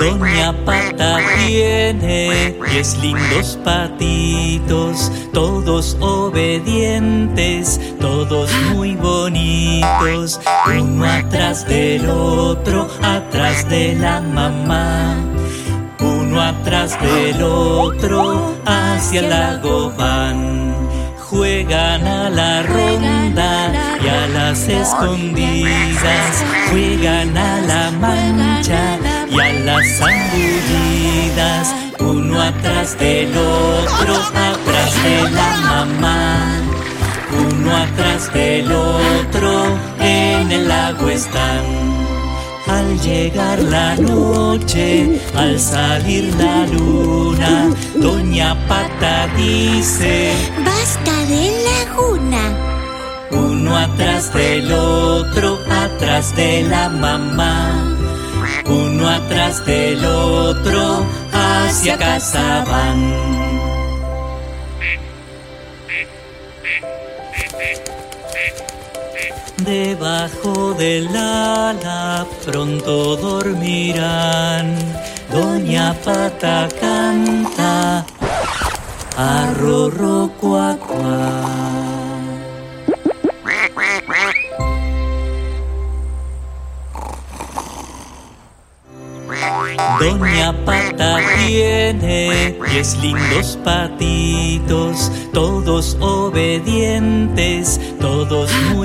Doña Pata tiene diez lindos patitos, todos obedientes, todos muy bonitos, uno atrás del otro, atrás de la mamá. Uno atrás del otro, hacia el lago van. Juegan a la ronda y a las escondidas, juegan a la mancha las zambullidas, uno atrás del otro, atrás de la mamá, uno atrás del otro, en el lago están. Al llegar la noche, al salir la luna, Doña Pata dice, ¡Basta de laguna! Uno atrás del otro, atrás de la mamá. Uno atrás del otro, hacia casa van. Debajo del ala pronto dormirán. Doña Pata canta. Arrorro Doña Pata tiene diez lindos patitos, todos obedientes, todos muy.